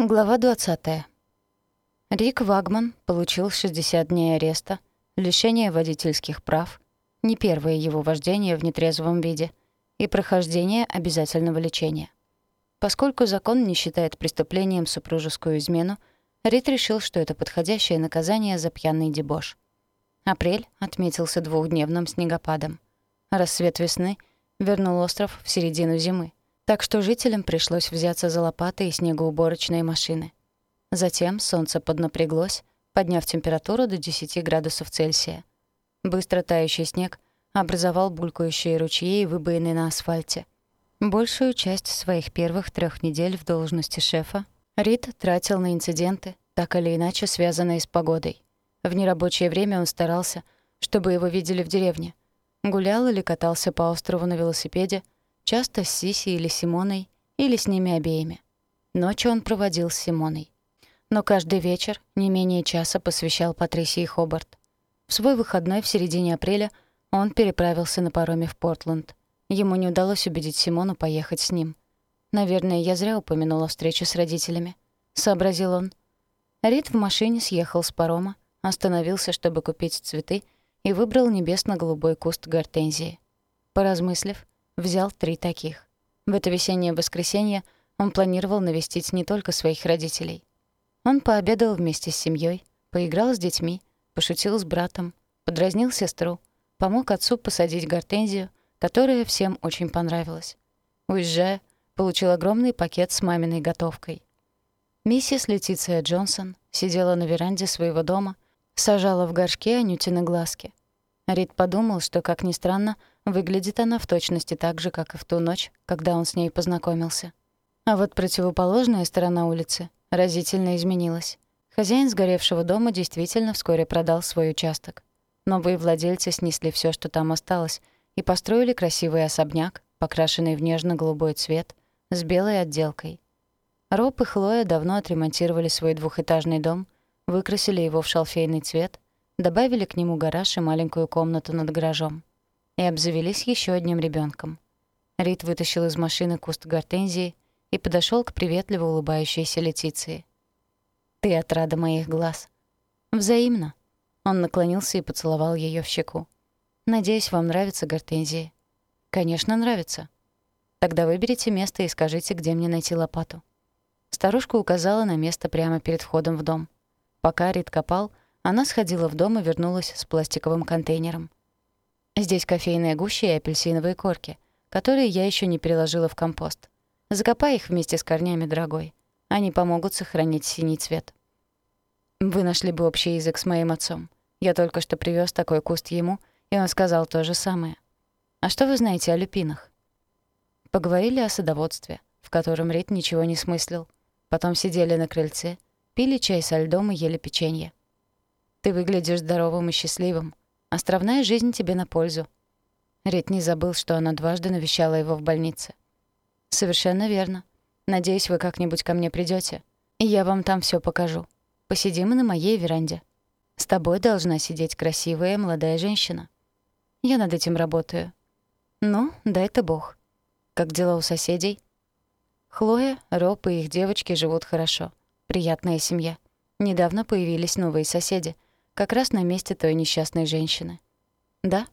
Глава 20. Рик Вагман получил 60 дней ареста, лишение водительских прав, не первое его вождение в нетрезвом виде и прохождение обязательного лечения. Поскольку закон не считает преступлением супружескую измену, Рид решил, что это подходящее наказание за пьяный дебош. Апрель отметился двухдневным снегопадом. Рассвет весны вернул остров в середину зимы так что жителям пришлось взяться за лопаты и снегоуборочные машины. Затем солнце поднапряглось, подняв температуру до 10 градусов Цельсия. Быстро тающий снег образовал булькающие ручьи и выбоины на асфальте. Большую часть своих первых трех недель в должности шефа Рид тратил на инциденты, так или иначе связанные с погодой. В нерабочее время он старался, чтобы его видели в деревне. Гулял или катался по острову на велосипеде — Часто с Сиси или Симоной, или с ними обеими. Ночью он проводил с Симоной. Но каждый вечер не менее часа посвящал Патрисии Хобарт. В свой выходной в середине апреля он переправился на пароме в Портленд. Ему не удалось убедить Симону поехать с ним. «Наверное, я зря упомянула встречу с родителями», — сообразил он. Рид в машине съехал с парома, остановился, чтобы купить цветы, и выбрал небесно-голубой куст гортензии. Поразмыслив, взял три таких. В это весеннее воскресенье он планировал навестить не только своих родителей. Он пообедал вместе с семьей, поиграл с детьми, пошутил с братом, подразнил сестру, помог отцу посадить гортензию, которая всем очень понравилась. Уезжая, получил огромный пакет с маминой готовкой. Миссис Летиция Джонсон сидела на веранде своего дома, сажала в горшке анютины глазки. Рид подумал, что, как ни странно, выглядит она в точности так же, как и в ту ночь, когда он с ней познакомился. А вот противоположная сторона улицы разительно изменилась. Хозяин сгоревшего дома действительно вскоре продал свой участок. Новые владельцы снесли все, что там осталось, и построили красивый особняк, покрашенный в нежно-голубой цвет, с белой отделкой. Роб и Хлоя давно отремонтировали свой двухэтажный дом, выкрасили его в шалфейный цвет — добавили к нему гараж и маленькую комнату над гаражом. И обзавелись еще одним ребенком. Рид вытащил из машины куст гортензии и подошел к приветливо улыбающейся Летиции. «Ты отрада моих глаз». «Взаимно». Он наклонился и поцеловал ее в щеку. «Надеюсь, вам нравится гортензии». «Конечно, нравится». «Тогда выберите место и скажите, где мне найти лопату». Старушка указала на место прямо перед входом в дом. Пока Рид копал, она сходила в дом и вернулась с пластиковым контейнером. Здесь кофейная гуща и апельсиновые корки, которые я еще не переложила в компост. Закопай их вместе с корнями, дорогой. Они помогут сохранить синий цвет. Вы нашли бы общий язык с моим отцом. Я только что привез такой куст ему, и он сказал то же самое. А что вы знаете о люпинах? Поговорили о садоводстве, в котором Рит ничего не смыслил. Потом сидели на крыльце, пили чай со льдом и ели печенье. Ты выглядишь здоровым и счастливым. Островная жизнь тебе на пользу». Рит не забыл, что она дважды навещала его в больнице. «Совершенно верно. Надеюсь, вы как-нибудь ко мне придете, и я вам там все покажу. Посидим и на моей веранде. С тобой должна сидеть красивая молодая женщина. Я над этим работаю. Ну, дай-то бог. Как дела у соседей?» Хлоя, Роб и их девочки живут хорошо. Приятная семья. Недавно появились новые соседи — как раз на месте той несчастной женщины. Да,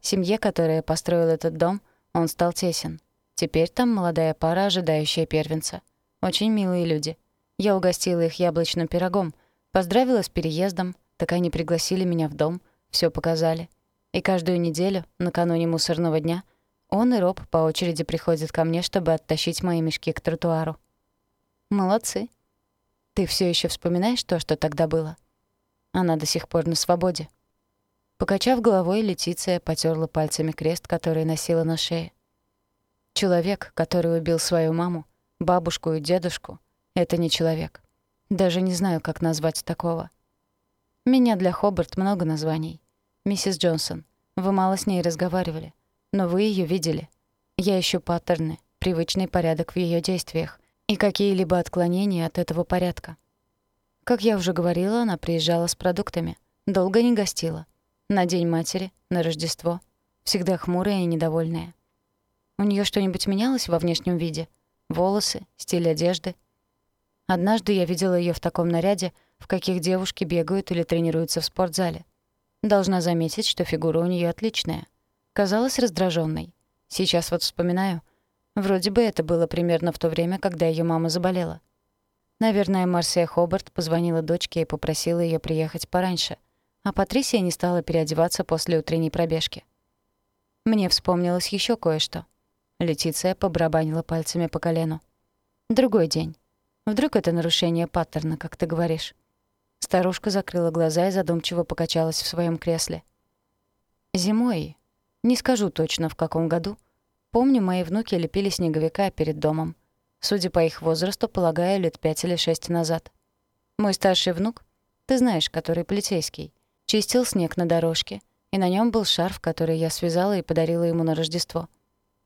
семье, которая построила этот дом, он стал тесен. Теперь там молодая пара, ожидающая первенца. Очень милые люди. Я угостила их яблочным пирогом, поздравила с переездом, так они пригласили меня в дом, все показали. И каждую неделю, накануне мусорного дня, он и Роб по очереди приходят ко мне, чтобы оттащить мои мешки к тротуару. Молодцы. Ты все еще вспоминаешь то, что тогда было? Она до сих пор на свободе. Покачав головой, Летиция потерла пальцами крест, который носила на шее. Человек, который убил свою маму, бабушку и дедушку, это не человек. Даже не знаю, как назвать такого. Меня для Хобарт много названий. Миссис Джонсон, вы мало с ней разговаривали, но вы ее видели. Я ищу паттерны, привычный порядок в ее действиях и какие-либо отклонения от этого порядка. Как я уже говорила, она приезжала с продуктами. Долго не гостила. На День матери, на Рождество. Всегда хмурая и недовольная. У нее что-нибудь менялось во внешнем виде? Волосы, стиль одежды? Однажды я видела ее в таком наряде, в каких девушки бегают или тренируются в спортзале. Должна заметить, что фигура у нее отличная. Казалась раздраженной. Сейчас вот вспоминаю. Вроде бы это было примерно в то время, когда ее мама заболела. Наверное, Марсия Хобарт позвонила дочке и попросила ее приехать пораньше, а Патрисия не стала переодеваться после утренней пробежки. Мне вспомнилось еще кое-что. Летиция побарабанила пальцами по колену. Другой день. Вдруг это нарушение паттерна, как ты говоришь. Старушка закрыла глаза и задумчиво покачалась в своем кресле. Зимой, не скажу точно в каком году, помню, мои внуки лепили снеговика перед домом. Судя по их возрасту, полагаю, лет пять или шесть назад. Мой старший внук, ты знаешь, который полицейский, чистил снег на дорожке, и на нем был шарф, который я связала и подарила ему на Рождество.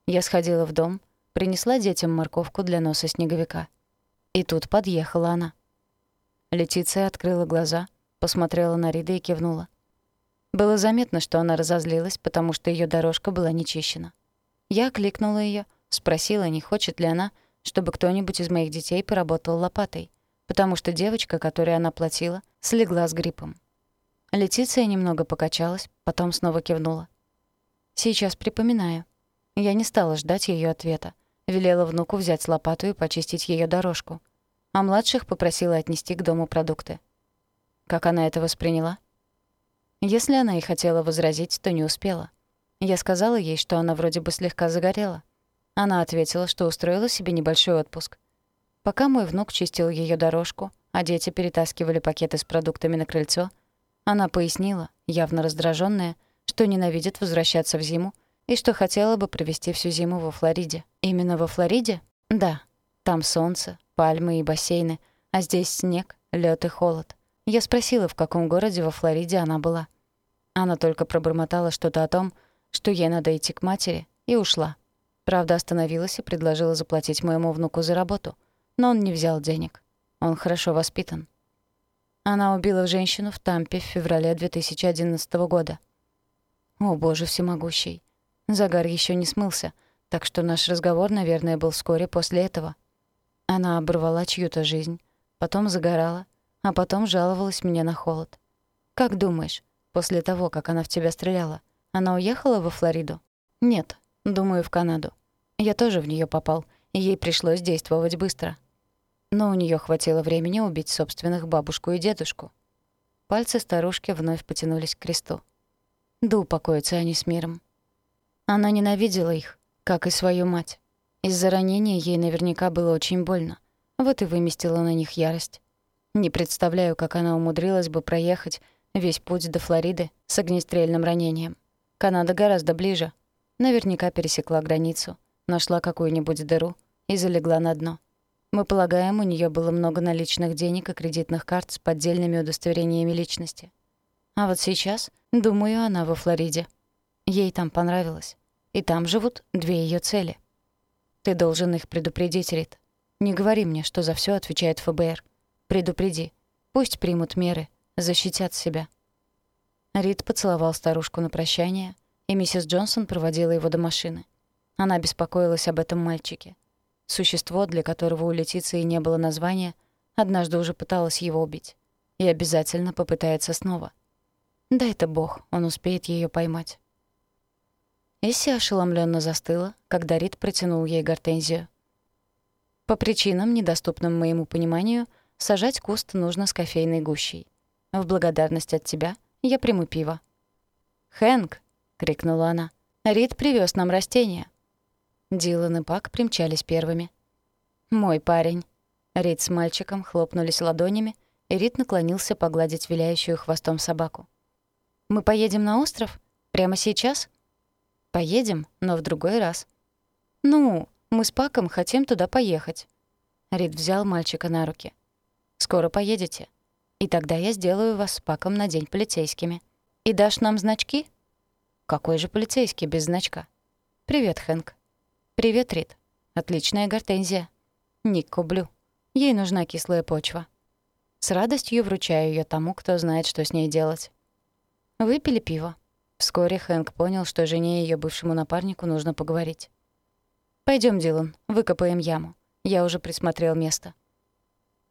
Я сходила в дом, принесла детям морковку для носа снеговика. И тут подъехала она. Летиция открыла глаза, посмотрела на Рида и кивнула. Было заметно, что она разозлилась, потому что ее дорожка была нечищена. Я кликнула ее, спросила, не хочет ли она, чтобы кто-нибудь из моих детей поработал лопатой, потому что девочка, которой она платила, слегла с гриппом. Летиция немного покачалась, потом снова кивнула. «Сейчас припоминаю. Я не стала ждать ее ответа. Велела внуку взять лопату и почистить ее дорожку а младших попросила отнести к дому продукты. Как она это восприняла? Если она и хотела возразить, то не успела. Я сказала ей, что она вроде бы слегка загорела. Она ответила, что устроила себе небольшой отпуск. Пока мой внук чистил ее дорожку, а дети перетаскивали пакеты с продуктами на крыльцо, она пояснила, явно раздраженная, что ненавидит возвращаться в зиму и что хотела бы провести всю зиму во Флориде. Именно во Флориде? Да. Там солнце, пальмы и бассейны, а здесь снег, лед и холод. Я спросила, в каком городе во Флориде она была. Она только пробормотала что-то о том, что ей надо идти к матери, и ушла. Правда, остановилась и предложила заплатить моему внуку за работу, но он не взял денег. Он хорошо воспитан. Она убила женщину в Тампе в феврале 2011 года. О, боже всемогущий. Загар еще не смылся, так что наш разговор, наверное, был вскоре после этого. Она оборвала чью-то жизнь, потом загорала, а потом жаловалась мне на холод. Как думаешь, после того, как она в тебя стреляла, она уехала во Флориду? Нет, думаю, в Канаду. Я тоже в нее попал, и ей пришлось действовать быстро. Но у нее хватило времени убить собственных бабушку и дедушку. Пальцы старушки вновь потянулись к кресту. Да упокоятся они с миром. Она ненавидела их, как и свою мать. Из-за ранения ей наверняка было очень больно. Вот и выместила на них ярость. Не представляю, как она умудрилась бы проехать весь путь до Флориды с огнестрельным ранением. Канада гораздо ближе. Наверняка пересекла границу, нашла какую-нибудь дыру и залегла на дно. Мы полагаем, у нее было много наличных денег и кредитных карт с поддельными удостоверениями личности. А вот сейчас, думаю, она во Флориде. Ей там понравилось. И там живут две ее цели — ты должен их предупредить, Рит. Не говори мне, что за все отвечает ФБР. Предупреди. Пусть примут меры, защитят себя. Рид поцеловал старушку на прощание, и миссис Джонсон проводила его до машины. Она беспокоилась об этом мальчике. Существо, для которого у Летиции не было названия, однажды уже пыталось его убить. И обязательно попытается снова. Да это бог, он успеет ее поймать. Эсси ошеломленно застыла, когда Рид протянул ей гортензию. По причинам, недоступным моему пониманию, сажать куст нужно с кофейной гущей. В благодарность от тебя я приму пиво. «Хэнк!» — крикнула она. «Рид привез нам растения». Дилан и Пак примчались первыми. «Мой парень». Рид с мальчиком хлопнулись ладонями, и Рид наклонился погладить виляющую хвостом собаку. «Мы поедем на остров? Прямо сейчас?» Поедем, но в другой раз. Ну, мы с Паком хотим туда поехать. Рид взял мальчика на руки. Скоро поедете. И тогда я сделаю вас с Паком на день полицейскими. И дашь нам значки? Какой же полицейский без значка? Привет, Хэнк. Привет, Рид. Отличная гортензия. Никко Блю. Ей нужна кислая почва. С радостью вручаю ее тому, кто знает, что с ней делать. Выпили пиво. Вскоре Хэнк понял, что жене и её бывшему напарнику нужно поговорить. Пойдем, Дилан, выкопаем яму. Я уже присмотрел место».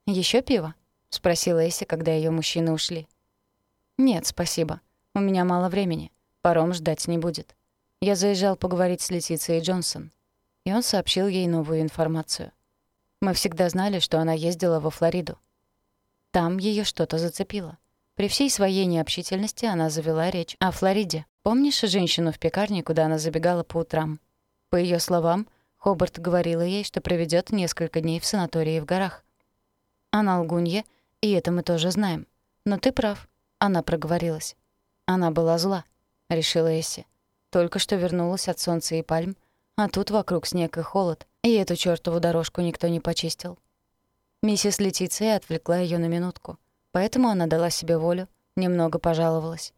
Еще пиво?» — спросила Эсси, когда ее мужчины ушли. «Нет, спасибо. У меня мало времени. Паром ждать не будет. Я заезжал поговорить с Летицией Джонсон». И он сообщил ей новую информацию. Мы всегда знали, что она ездила во Флориду. Там ее что-то зацепило. При всей своей необщительности она завела речь о Флориде. Помнишь женщину в пекарне, куда она забегала по утрам? По ее словам, Хобарт говорила ей, что проведет несколько дней в санатории в горах. Она лгунья, и это мы тоже знаем. Но ты прав. Она проговорилась. Она была зла, решила Эсси. Только что вернулась от солнца и пальм, а тут вокруг снег и холод, и эту чёртову дорожку никто не почистил. Миссис Летиция отвлекла её на минутку, поэтому она дала себе волю, немного пожаловалась.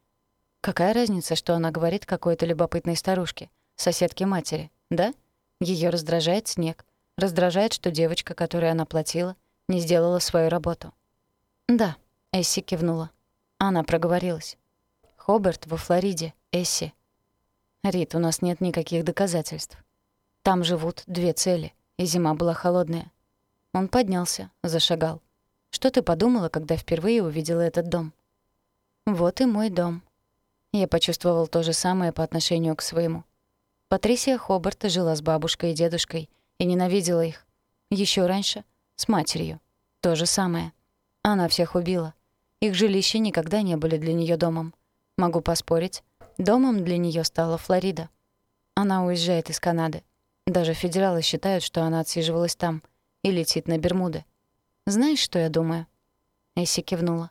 Какая разница, что она говорит какой-то любопытной старушке, соседке матери, да? Её раздражает снег, раздражает, что девочка, которой она платила, не сделала свою работу. «Да», — Эсси кивнула. Она проговорилась. «Хобарт во Флориде, Эсси». «Рит, у нас нет никаких доказательств. Там живут две цели, и зима была холодная». Он поднялся, зашагал. «Что ты подумала, когда впервые увидела этот дом?» «Вот и мой дом». Я почувствовал то же самое по отношению к своему. Патрисия Хобарт жила с бабушкой и дедушкой и ненавидела их. Еще раньше — с матерью. То же самое. Она всех убила. Их жилища никогда не были для нее домом. Могу поспорить, домом для нее стала Флорида. Она уезжает из Канады. Даже федералы считают, что она отсиживалась там и летит на Бермуды. Знаешь, что я думаю?» Эсси кивнула.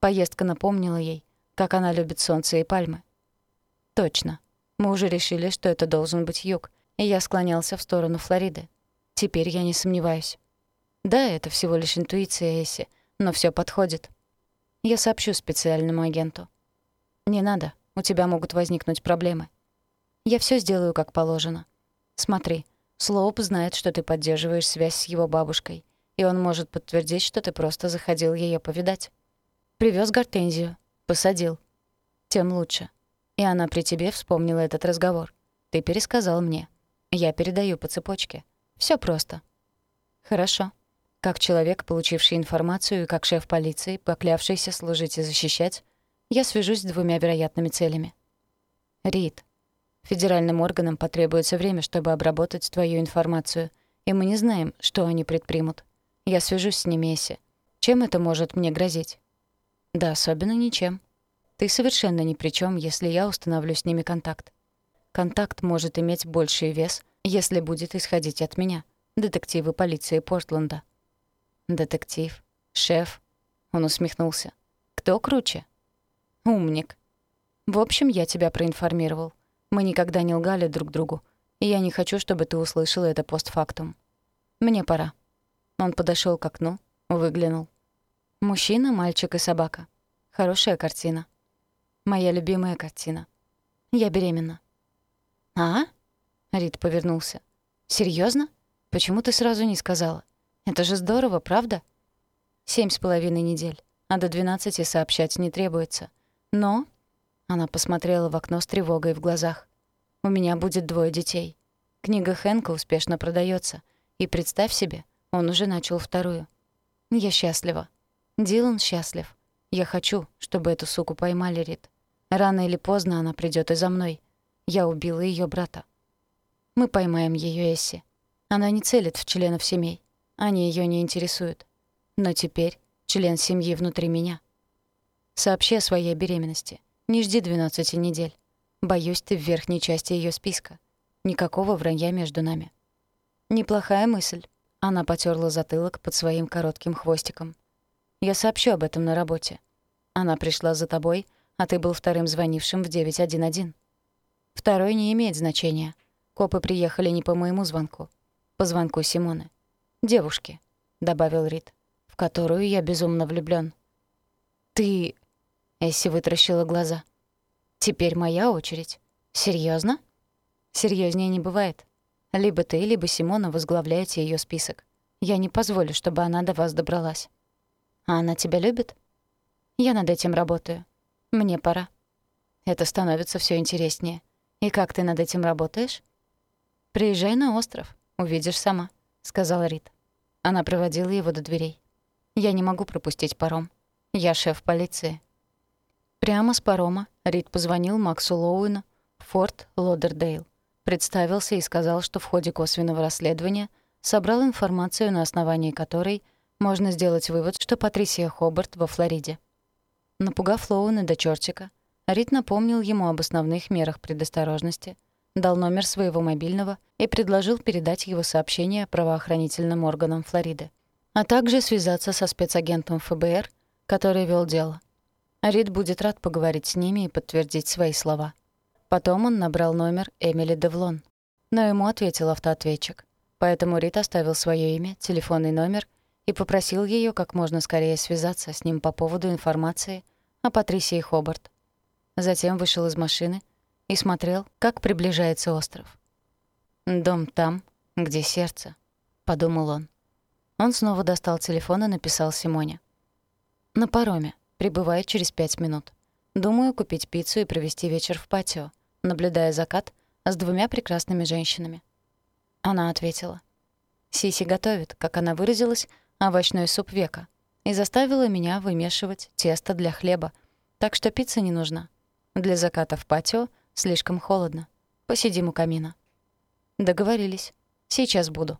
Поездка напомнила ей, как она любит солнце и пальмы. «Точно. Мы уже решили, что это должен быть юг, и я склонялся в сторону Флориды. Теперь я не сомневаюсь. Да, это всего лишь интуиция Эсси, но все подходит. Я сообщу специальному агенту. Не надо, у тебя могут возникнуть проблемы. Я все сделаю как положено. Смотри, Слоуп знает, что ты поддерживаешь связь с его бабушкой, и он может подтвердить, что ты просто заходил ее повидать. Привез гортензию, посадил. Тем лучше. И она при тебе вспомнила этот разговор. Ты пересказал мне. Я передаю по цепочке. Все просто. Хорошо. Как человек, получивший информацию, и как шеф полиции, поклявшийся служить и защищать, я свяжусь с двумя вероятными целями. Рид. Федеральным органам потребуется время, чтобы обработать твою информацию, и мы не знаем, что они предпримут. Я свяжусь с ними. Чем это может мне грозить? Да особенно ничем. Ты совершенно ни при чем, если я установлю с ними контакт. Контакт может иметь больший вес, если будет исходить от меня, детективы полиции Портленда. «Детектив? Шеф?» Он усмехнулся. «Кто круче?» «Умник. В общем, я тебя проинформировал. Мы никогда не лгали друг другу, и я не хочу, чтобы ты услышала это постфактум. Мне пора». Он подошел к окну, выглянул. Мужчина, мальчик и собака. Хорошая картина. Моя любимая картина. Я беременна. «А?» Рид повернулся. «Серьёзно? Почему ты сразу не сказала?» Это же здорово, правда? Семь с половиной недель, а до двенадцати сообщать не требуется. Но...» Она посмотрела в окно с тревогой в глазах. «У меня будет двое детей. Книга Хэнка успешно продается, И представь себе, он уже начал вторую. Я счастлива. Дилан счастлив. Я хочу, чтобы эту суку поймали, Рит. Рано или поздно она придет и за мной. Я убила ее брата. Мы поймаем ее Эсси. Она не целит в членов семей. Они ее не интересуют. Но теперь член семьи внутри меня. Сообщи о своей беременности. Не жди 12 недель. Боюсь, ты в верхней части ее списка. Никакого вранья между нами. Неплохая мысль. Она потерла затылок под своим коротким хвостиком. Я сообщу об этом на работе. Она пришла за тобой, а ты был вторым звонившим в 911. Второй не имеет значения. Копы приехали не по моему звонку. По звонку Симоны девушки», — добавил Рид, «в которую я безумно влюблён». «Ты...» — Эсси вытращила глаза. «Теперь моя очередь. Серьёзно?» «Серьёзнее не бывает. Либо ты, либо Симона возглавляете её список. Я не позволю, чтобы она до вас добралась». «А она тебя любит?» «Я над этим работаю. Мне пора». Это становится всё интереснее. «И как ты над этим работаешь?» «Приезжай на остров, увидишь сама» сказал Рид. Она проводила его до дверей. Я не могу пропустить паром. Я шеф полиции». Прямо с парома Рид позвонил Максу Лоуэну в Форт Лодердейл, представился и сказал, что в ходе косвенного расследования собрал информацию, на основании которой можно сделать вывод, что Патрисия Хобарт во Флориде. Напугав Лоуэна до чертика, Рид напомнил ему об основных мерах предосторожности, дал номер своего мобильного и предложил передать его сообщение правоохранительным органам Флориды, а также связаться со спецагентом ФБР, который вел дело. Рид будет рад поговорить с ними и подтвердить свои слова. Потом он набрал номер Эмили Девлон, но ему ответил автоответчик. Поэтому Рид оставил свое имя, телефонный номер и попросил ее как можно скорее связаться с ним по поводу информации о Патрисии Хобарт. Затем вышел из машины и смотрел, как приближается остров. «Дом там, где сердце», — подумал он. Он снова достал телефон и написал Симоне. «На пароме. Прибывает через пять минут. Думаю купить пиццу и провести вечер в патио, наблюдая закат с двумя прекрасными женщинами». Она ответила. «Сиси готовит, как она выразилась, овощной суп века и заставила меня вымешивать тесто для хлеба, так что пицца не нужна. Для заката в патио слишком холодно. Посидим у камина». «Договорились. Сейчас буду».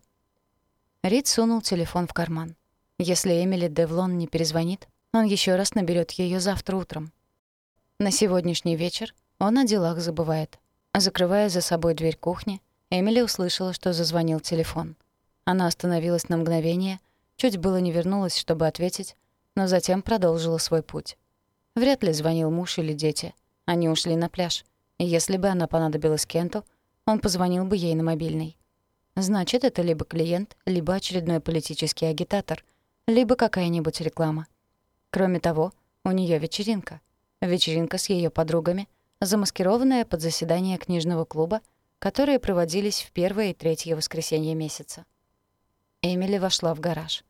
Рид сунул телефон в карман. Если Эмили Девлон не перезвонит, он еще раз наберет ее завтра утром. На сегодняшний вечер он о делах забывает. Закрывая за собой дверь кухни, Эмили услышала, что зазвонил телефон. Она остановилась на мгновение, чуть было не вернулась, чтобы ответить, но затем продолжила свой путь. Вряд ли звонил муж или дети. Они ушли на пляж. И если бы она понадобилась Кенту, он позвонил бы ей на мобильный. Значит, это либо клиент, либо очередной политический агитатор, либо какая-нибудь реклама. Кроме того, у нее вечеринка. Вечеринка с ее подругами, замаскированная под заседание книжного клуба, которые проводились в первое и третье воскресенье месяца. Эмили вошла в гараж.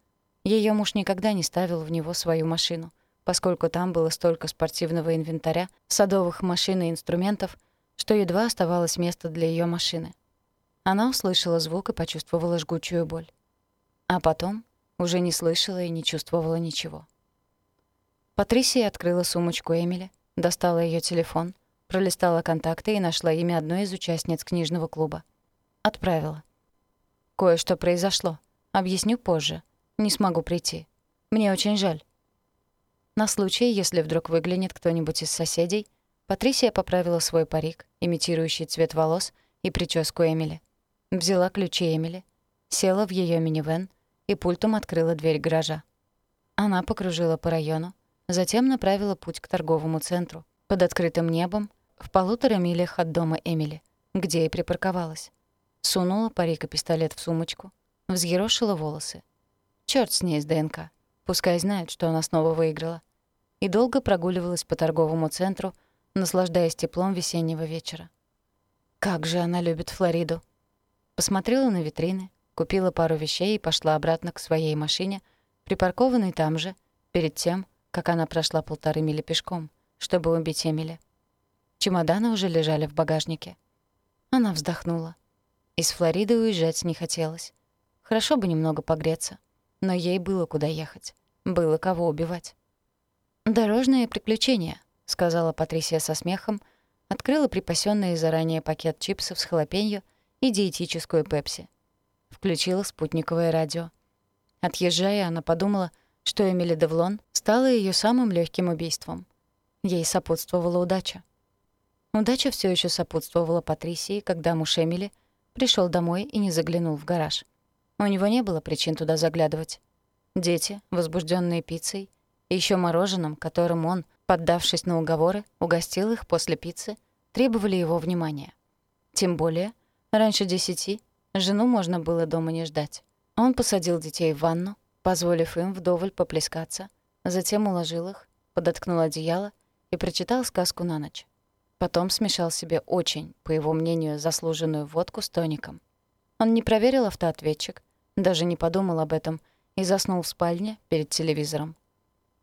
Ее муж никогда не ставил в него свою машину, поскольку там было столько спортивного инвентаря, садовых машин и инструментов, что едва оставалось место для ее машины. Она услышала звук и почувствовала жгучую боль. А потом уже не слышала и не чувствовала ничего. Патрисия открыла сумочку Эмили, достала ее телефон, пролистала контакты и нашла имя одной из участниц книжного клуба. Отправила. «Кое-что произошло. Объясню позже. Не смогу прийти. Мне очень жаль». На случай, если вдруг выглянет кто-нибудь из соседей, Патрисия поправила свой парик, имитирующий цвет волос, и прическу Эмили. Взяла ключи Эмили, села в ее минивэн и пультом открыла дверь гаража. Она покружила по району, Затем направила путь к торговому центру, под открытым небом, в полутора милях от дома Эмили, где и припарковалась. Сунула парик и пистолет в сумочку, взъерошила волосы. Чёрт с ней с ДНК. Пускай знает, что она снова выиграла. И долго прогуливалась по торговому центру, наслаждаясь теплом весеннего вечера. Как же она любит Флориду. Посмотрела на витрины, купила пару вещей и пошла обратно к своей машине, припаркованной там же, перед тем, как она прошла полторы мили пешком, чтобы убить Эмили. Чемоданы уже лежали в багажнике. Она вздохнула. Из Флориды уезжать не хотелось. Хорошо бы немного погреться, но ей было куда ехать. Было кого убивать. «Дорожное приключение», — сказала Патрисия со смехом, открыла припасенный заранее пакет чипсов с халапеньо и диетическую пепси. Включила спутниковое радио. Отъезжая, она подумала, что Эмили Девлон стала ее самым легким убийством. Ей сопутствовала удача. Удача все еще сопутствовала Патрисии, когда муж Эмили пришел домой и не заглянул в гараж. У него не было причин туда заглядывать. Дети, возбужденные пиццей, и еще мороженым, которым он, поддавшись на уговоры, угостил их после пиццы, требовали его внимания. Тем более, раньше десяти жену можно было дома не ждать. Он посадил детей в ванну, позволив им вдоволь поплескаться, затем уложил их, подоткнул одеяло и прочитал сказку на ночь. Потом смешал себе очень, по его мнению, заслуженную водку с тоником. Он не проверил автоответчик, даже не подумал об этом и заснул в спальне перед телевизором.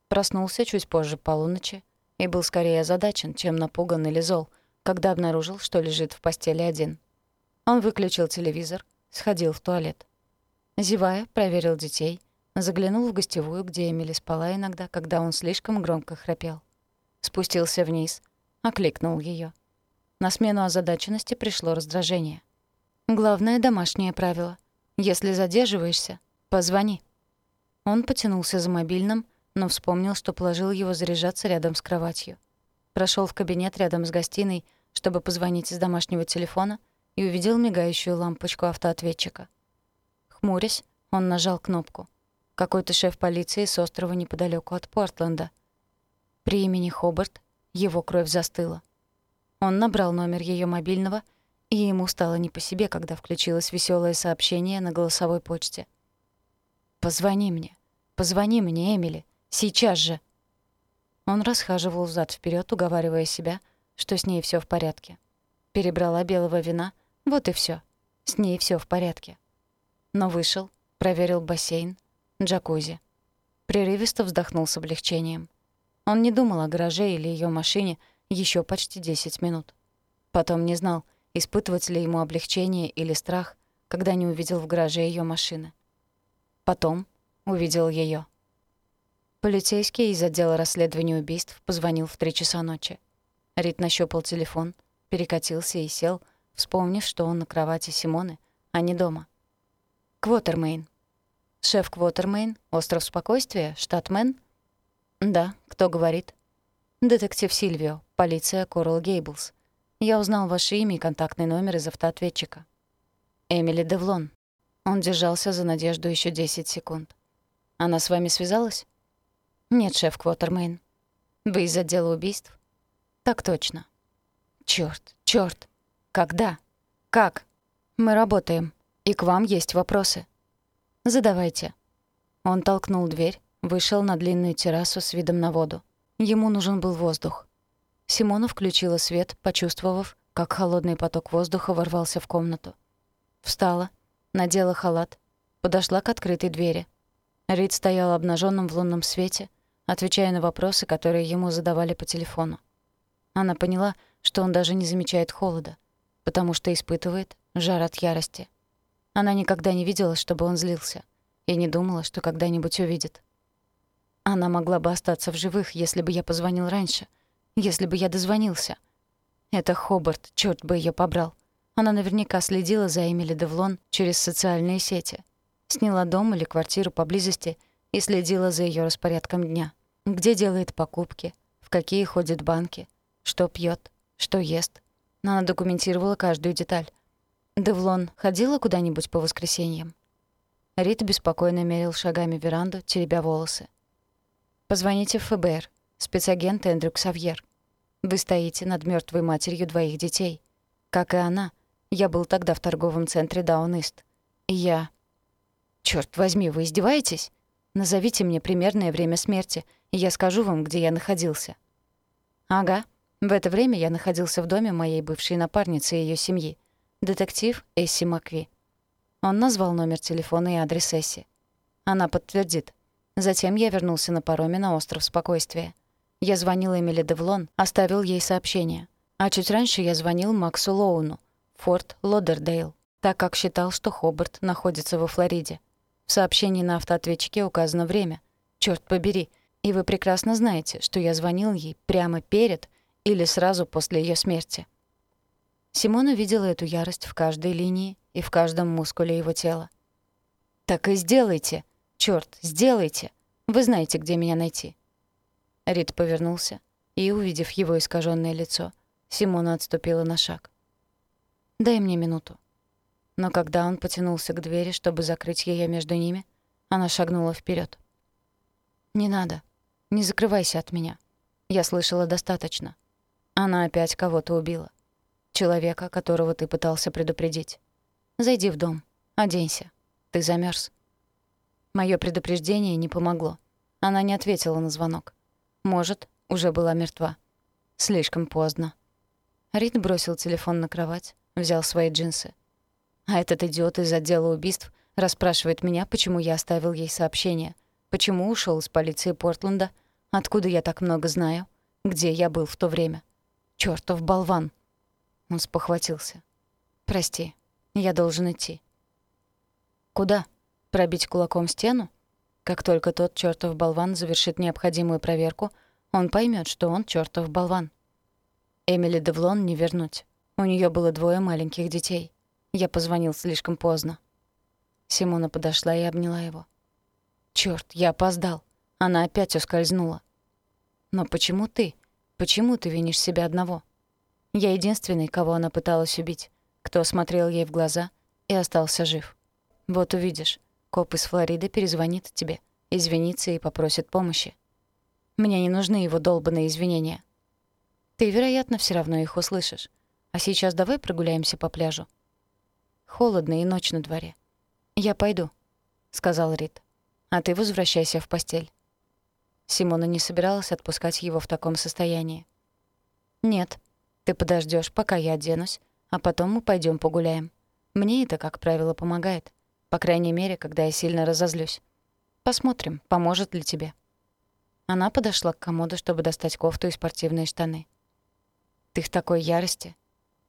Проснулся чуть позже полуночи и был скорее озадачен, чем напуган или зол, когда обнаружил, что лежит в постели один. Он выключил телевизор, сходил в туалет. Зевая, проверил детей, Заглянул в гостевую, где Эмили спала иногда, когда он слишком громко храпел. Спустился вниз, окликнул ее. На смену озадаченности пришло раздражение. Главное домашнее правило. Если задерживаешься, позвони. Он потянулся за мобильным, но вспомнил, что положил его заряжаться рядом с кроватью. Прошел в кабинет рядом с гостиной, чтобы позвонить из домашнего телефона, и увидел мигающую лампочку автоответчика. Хмурясь, он нажал кнопку. Какой-то шеф полиции с острова неподалеку от Портленда. При имени Хобарт его кровь застыла. Он набрал номер ее мобильного, и ему стало не по себе, когда включилось веселое сообщение на голосовой почте. «Позвони мне. Позвони мне, Эмили. Сейчас же!» Он расхаживал взад вперед, уговаривая себя, что с ней все в порядке. Перебрала белого вина, вот и все. С ней все в порядке. Но вышел, проверил бассейн, джакузи. Прерывисто вздохнул с облегчением. Он не думал о гараже или ее машине еще почти 10 минут. Потом не знал, испытывать ли ему облегчение или страх, когда не увидел в гараже ее машины. Потом увидел ее. Полицейский из отдела расследования убийств позвонил в три часа ночи. Рит нащупал телефон, перекатился и сел, вспомнив, что он на кровати Симоны, а не дома. «Квотермейн». «Шеф Квотермейн? Остров Спокойствия? Штат Мэн?» «Да, кто говорит?» «Детектив Сильвио, полиция Корал Гейблс. Я узнал ваше имя и контактный номер из автоответчика». «Эмили Девлон». Он держался за надежду еще 10 секунд. «Она с вами связалась?» «Нет, шеф Квотермейн. Вы из отдела убийств?» «Так точно». «Чёрт, чёрт! Когда? Как? Мы работаем, и к вам есть вопросы. Задавайте». Он толкнул дверь, вышел на длинную террасу с видом на воду. Ему нужен был воздух. Симона включила свет, почувствовав, как холодный поток воздуха ворвался в комнату. Встала, надела халат, подошла к открытой двери. Рид стоял обнаженным в лунном свете, отвечая на вопросы, которые ему задавали по телефону. Она поняла, что он даже не замечает холода, потому что испытывает жар от ярости. Она никогда не видела, чтобы он злился, и не думала, что когда-нибудь увидит. Она могла бы остаться в живых, если бы я позвонил раньше, если бы я дозвонился. Это Хобарт, чёрт бы её побрал. Она наверняка следила за Эмили Девлон через социальные сети. Сняла дом или квартиру поблизости и следила за её распорядком дня где делает покупки, в какие ходит банки, что пьет, что ест. Она документировала каждую деталь. Девлон ходила куда-нибудь по воскресеньям? Рит беспокойно мерил шагами веранду, теребя волосы. «Позвоните в ФБР. Спецагент Эндрю Ксавьер. Вы стоите над мертвой матерью двоих детей. Как и она, я был тогда в торговом центре Даунист. Я... Чёрт возьми, вы издеваетесь? Назовите мне примерное время смерти, и я скажу вам, где я находился». «Ага. В это время я находился в доме моей бывшей напарницы и её семьи, детектив Эсси Макви. Он назвал номер телефона и адрес Эсси. Она подтвердит. Затем я вернулся на пароме на остров Спокойствия. Я звонил Эмили Девлон, оставил ей сообщение. А чуть раньше я звонил Максу Лоуну, Форт Лодердейл, так как считал, что Хобарт находится во Флориде. В сообщении на автоответчике указано время. Чёрт побери, и вы прекрасно знаете, что я звонил ей прямо перед или сразу после ее смерти. Симона видела эту ярость в каждой линии и в каждом мускуле его тела. «Так и сделайте! Чёрт, сделайте! Вы знаете, где меня найти!» Рид повернулся, и, увидев его искаженное лицо, Симона отступила на шаг. «Дай мне минуту». Но когда он потянулся к двери, чтобы закрыть ее между ними, она шагнула вперед. «Не надо. Не закрывайся от меня. Я слышала достаточно. Она опять кого-то убила. Человека, которого ты пытался предупредить. Зайди в дом. Оденься. Ты замерз. Моё предупреждение не помогло. Она не ответила на звонок. Может, уже была мертва. Слишком поздно. Рид бросил телефон на кровать, взял свои джинсы. А этот идиот из отдела убийств расспрашивает меня, почему я оставил ей сообщение — Почему ушел из полиции Портленда? Откуда я так много знаю? Где я был в то время? Чёртов болван!» Он спохватился. «Прости, я должен идти». «Куда? Пробить кулаком стену?» Как только тот чертов болван завершит необходимую проверку, он поймет, что он чертов болван. Эмили Девлон не вернуть. У нее было двое маленьких детей. Я позвонил слишком поздно. Симона подошла и обняла его. Черт, я опоздал. Она опять ускользнула. Но почему ты? Почему ты винишь себя одного? Я единственный, кого она пыталась убить, кто смотрел ей в глаза и остался жив. Вот увидишь, коп из Флориды перезвонит тебе, извинится и попросит помощи. Мне не нужны его долбанные извинения. Ты, вероятно, все равно их услышишь. А сейчас давай прогуляемся по пляжу. Холодно и ночь на дворе. Я пойду, сказал Рид. А ты возвращайся в постель. Симона не собиралась отпускать его в таком состоянии. Нет, ты подождешь, пока я оденусь, а потом мы пойдем погуляем. Мне это, как правило, помогает. По крайней мере, когда я сильно разозлюсь. Посмотрим, поможет ли тебе. Она подошла к комоду, чтобы достать кофту и спортивные штаны. «Ты в такой ярости.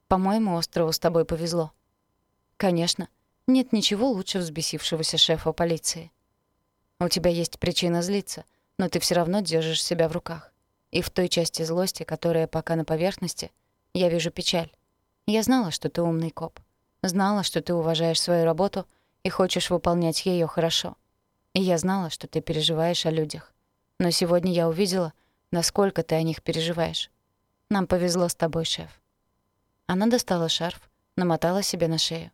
По-моему, острову с тобой повезло». «Конечно. Нет ничего лучше взбесившегося шефа полиции. У тебя есть причина злиться, но ты все равно держишь себя в руках. И в той части злости, которая пока на поверхности, я вижу печаль. Я знала, что ты умный коп. Знала, что ты уважаешь свою работу и хочешь выполнять ее хорошо. И я знала, что ты переживаешь о людях. Но сегодня я увидела, насколько ты о них переживаешь. Нам повезло с тобой, шеф». Она достала шарф, намотала себе на шею.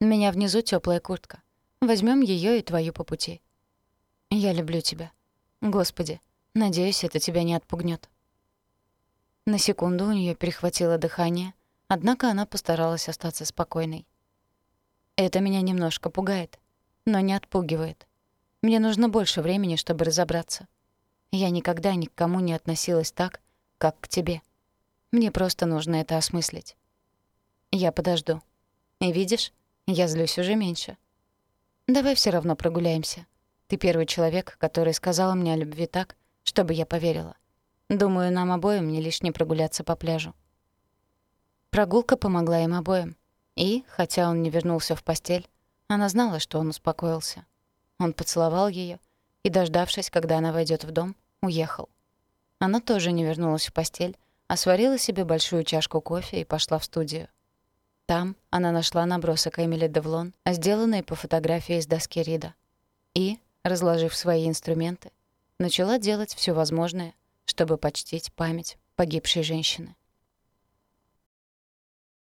«У меня внизу теплая куртка. Возьмем ее и твою по пути. Я люблю тебя. Господи, надеюсь, это тебя не отпугнет. На секунду у нее перехватило дыхание, однако она постаралась остаться спокойной. Это меня немножко пугает, но не отпугивает. Мне нужно больше времени, чтобы разобраться. Я никогда ни к кому не относилась так, как к тебе. Мне просто нужно это осмыслить. Я подожду. И видишь, я злюсь уже меньше. Давай все равно прогуляемся. Ты первый человек, который сказал мне о любви так, чтобы я поверила. Думаю, нам обоим не лишне прогуляться по пляжу. Прогулка помогла им обоим. И, хотя он не вернулся в постель, она знала, что он успокоился. Он поцеловал ее и, дождавшись, когда она войдет в дом, уехал. Она тоже не вернулась в постель, а сварила себе большую чашку кофе и пошла в студию. Там она нашла набросок Эмили Девлон, сделанный по фотографии из доски Рида. И, разложив свои инструменты, начала делать все возможное, чтобы почтить память погибшей женщины.